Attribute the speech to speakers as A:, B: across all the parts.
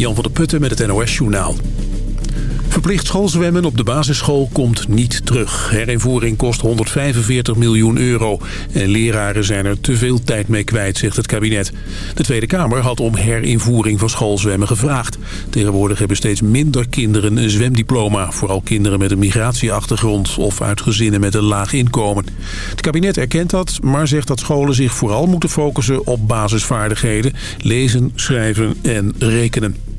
A: Jan van der Putten met het NOS Journaal. Verplicht schoolzwemmen op de basisschool komt niet terug. Herinvoering kost 145 miljoen euro. En leraren zijn er te veel tijd mee kwijt, zegt het kabinet. De Tweede Kamer had om herinvoering van schoolzwemmen gevraagd. Tegenwoordig hebben steeds minder kinderen een zwemdiploma. Vooral kinderen met een migratieachtergrond of uit gezinnen met een laag inkomen. Het kabinet erkent dat, maar zegt dat scholen zich vooral moeten focussen op basisvaardigheden. Lezen, schrijven en rekenen.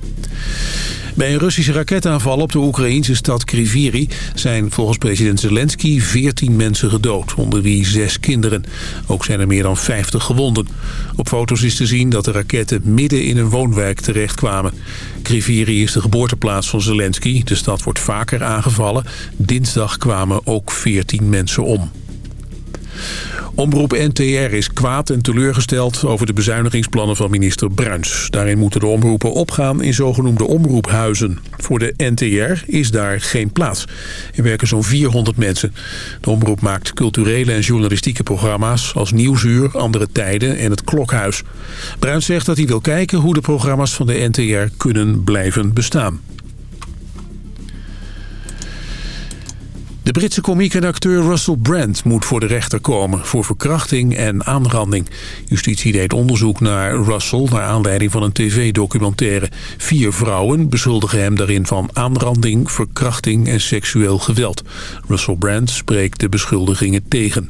A: Bij een Russische raketaanval op de Oekraïnse stad Kriviri zijn volgens president Zelensky 14 mensen gedood, onder wie zes kinderen. Ook zijn er meer dan 50 gewonden. Op foto's is te zien dat de raketten midden in een woonwijk terechtkwamen. Kriviri is de geboorteplaats van Zelensky. De stad wordt vaker aangevallen. Dinsdag kwamen ook 14 mensen om. Omroep NTR is kwaad en teleurgesteld over de bezuinigingsplannen van minister Bruins. Daarin moeten de omroepen opgaan in zogenoemde omroephuizen. Voor de NTR is daar geen plaats. Er werken zo'n 400 mensen. De omroep maakt culturele en journalistieke programma's als Nieuwsuur, Andere Tijden en het Klokhuis. Bruins zegt dat hij wil kijken hoe de programma's van de NTR kunnen blijven bestaan. De Britse komiek en acteur Russell Brand moet voor de rechter komen... voor verkrachting en aanranding. Justitie deed onderzoek naar Russell... naar aanleiding van een tv-documentaire. Vier vrouwen beschuldigen hem daarin van aanranding... verkrachting en seksueel geweld. Russell Brand spreekt de beschuldigingen tegen.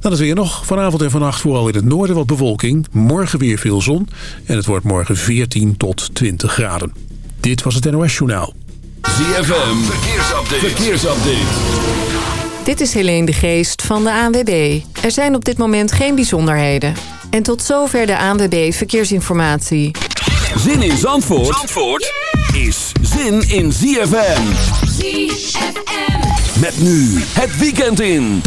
A: Dan is weer nog. Vanavond en vannacht vooral in het noorden wat bewolking. Morgen weer veel zon. En het wordt morgen 14 tot 20 graden. Dit was het NOS Journaal.
B: ZFM, verkeersupdate. verkeersupdate.
C: Dit is Helene de Geest van de ANWB. Er zijn op dit moment geen bijzonderheden. En tot zover de ANWB Verkeersinformatie.
B: Zin in Zandvoort, Zandvoort is zin in ZFM.
D: ZFM.
B: Met nu het weekend in.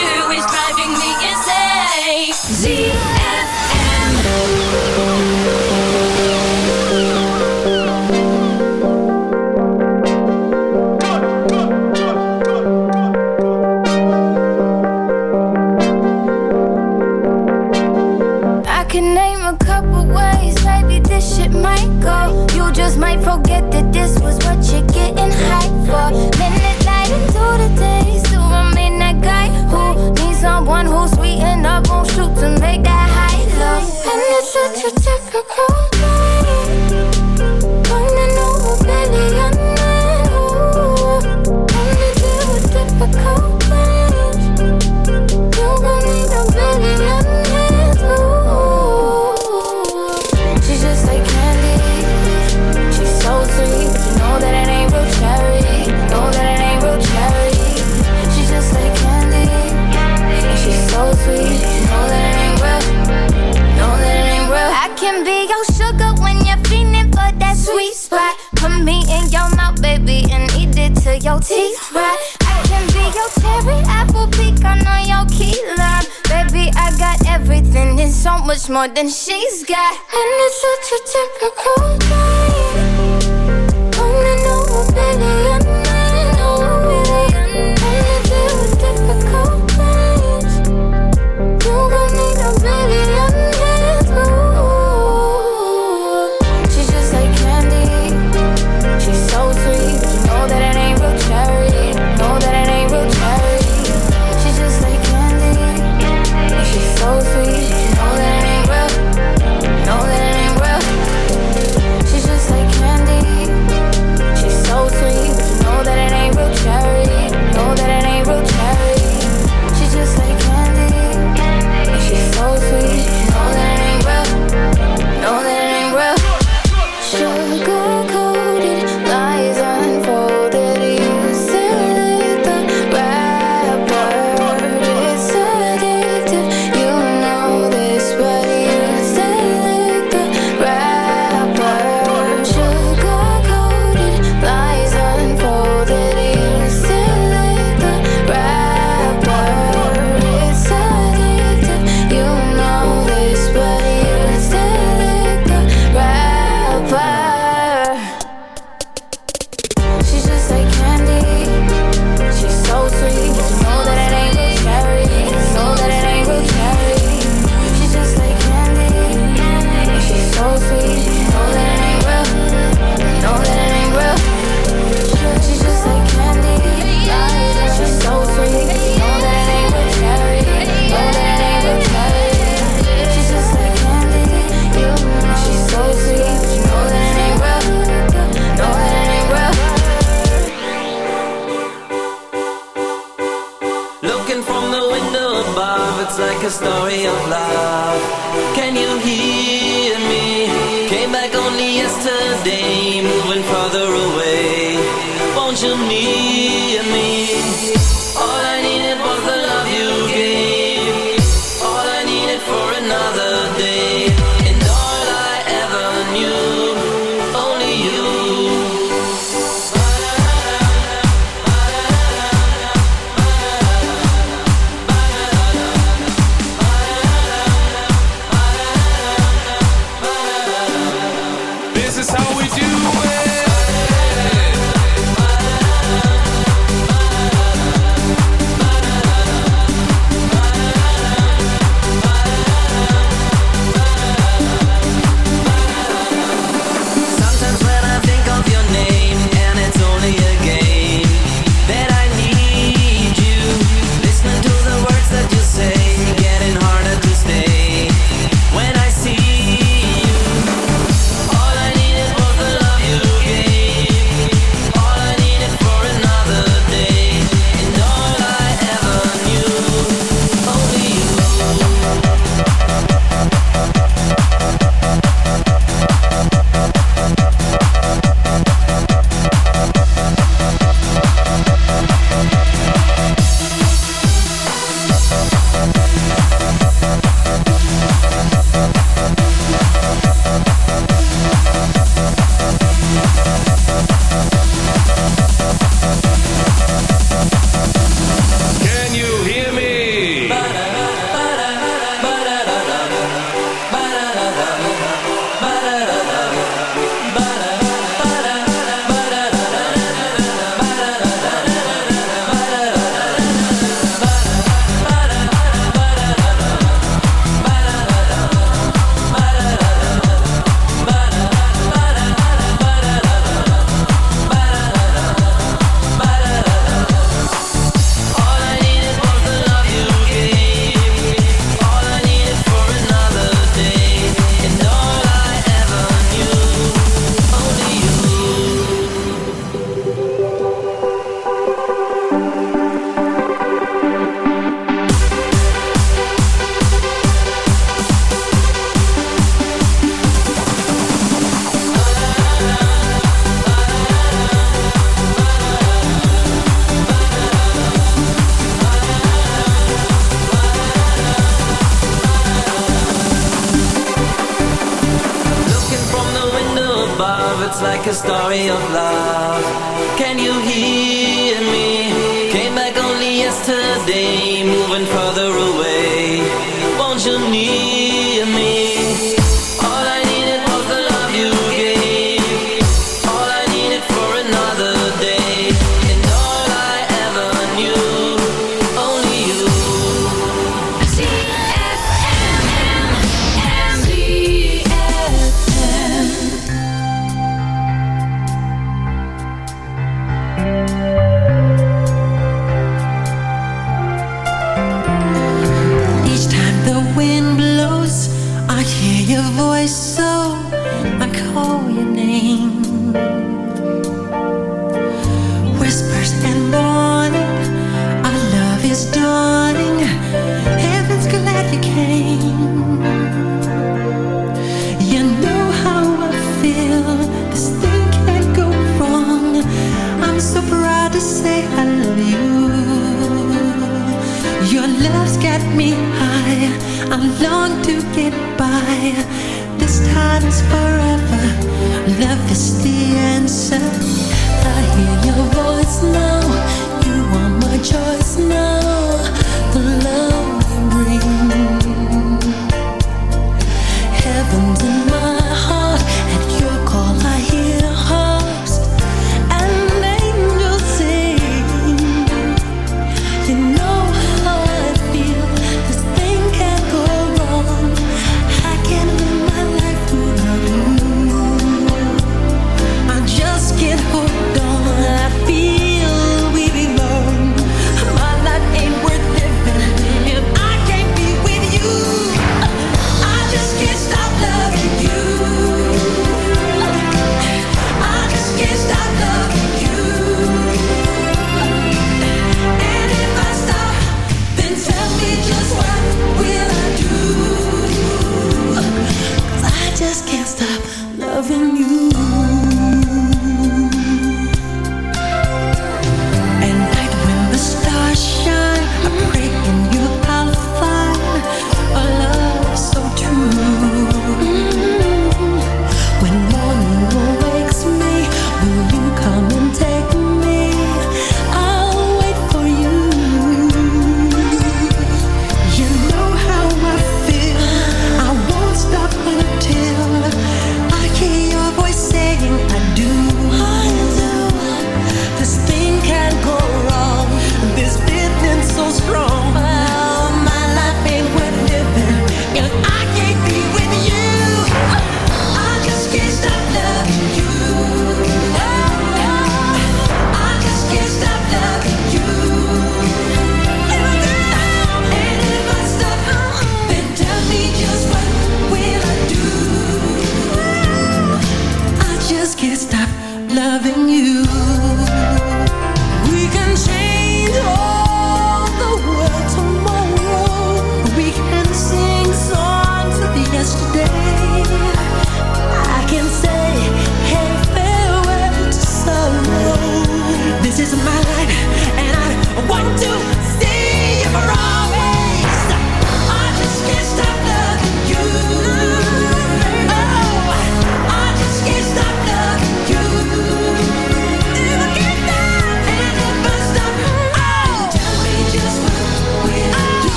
D: you is driving me insane. Z. cold. your teeth right. I can be your cherry apple pecan on your key lime. Baby, I got everything and so much more than she's got. And it's such a typical night.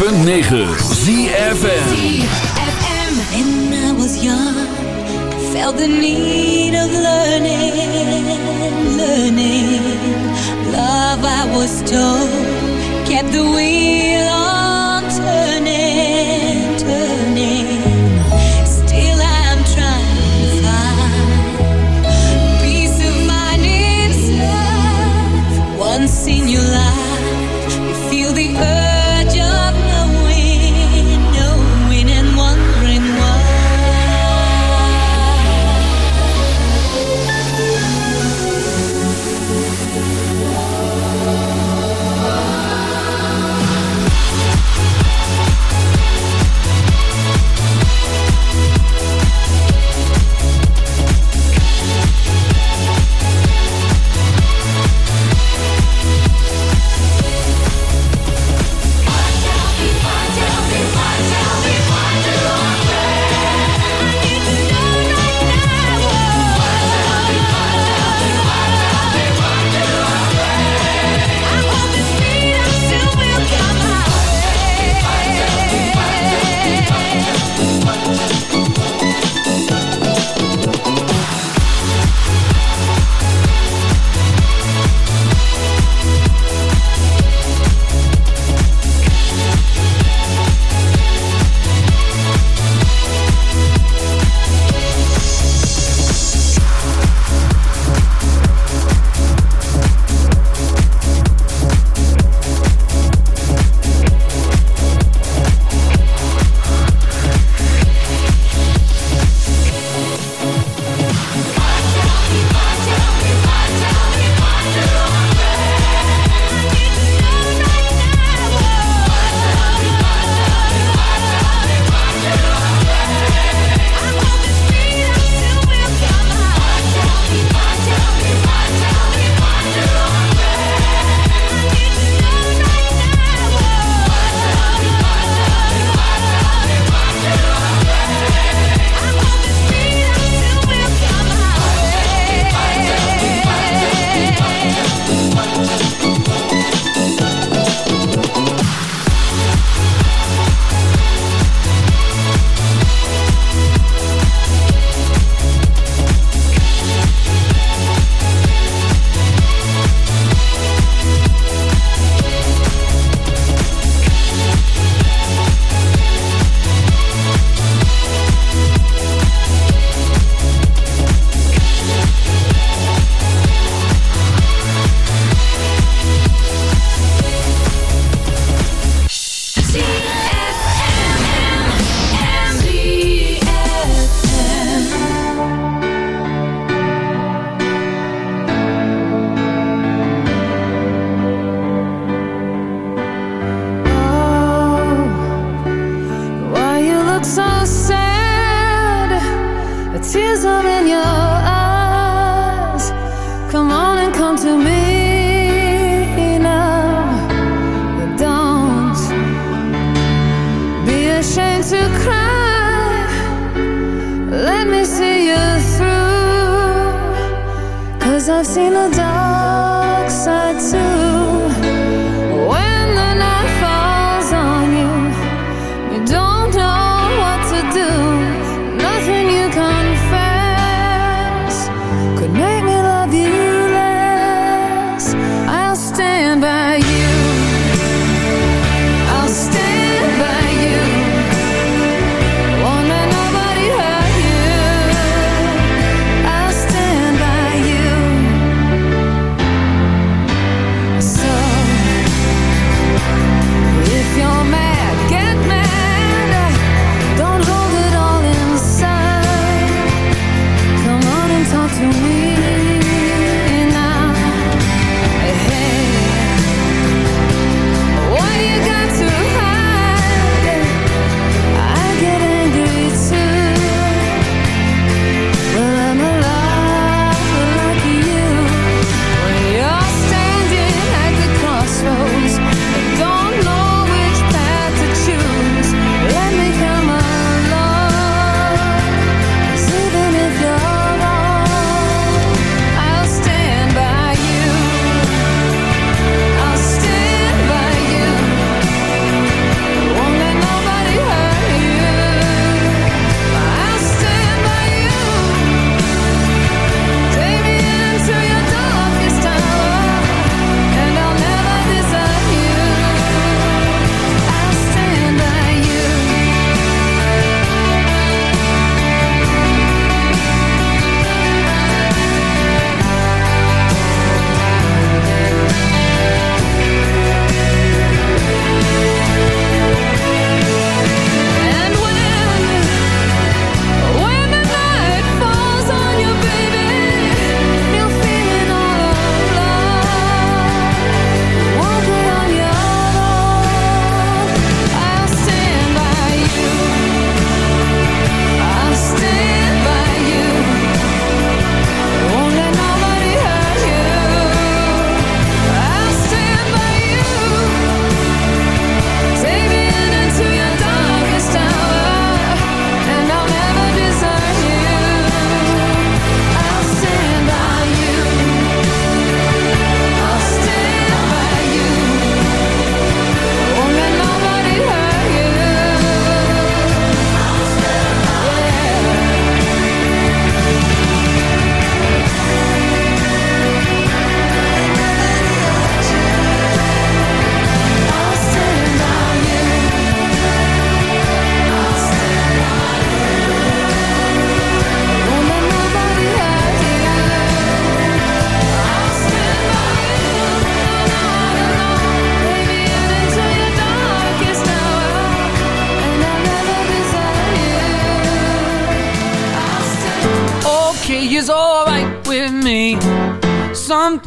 E: 106.9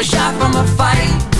F: a shot from a fight.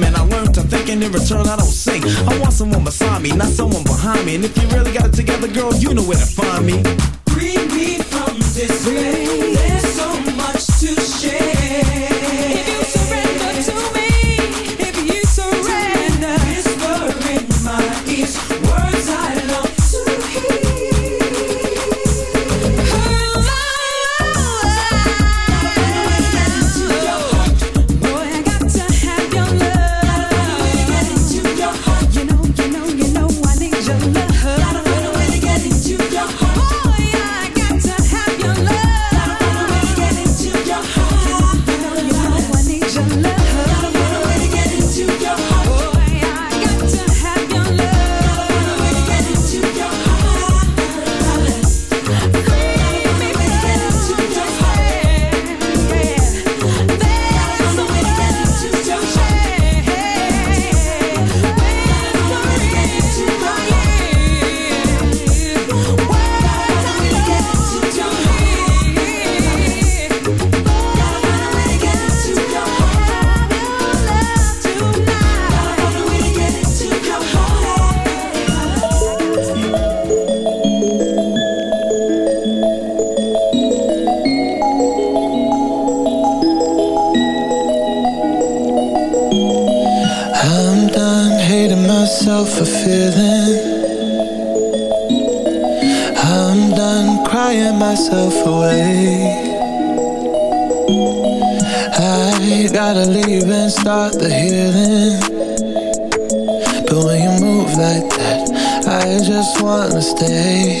G: I learned to think, and in return, I don't sing. I want someone beside me, not someone behind me. And if you really got it together, girl, you know where to find me.
E: Free me from despair. There's
H: day.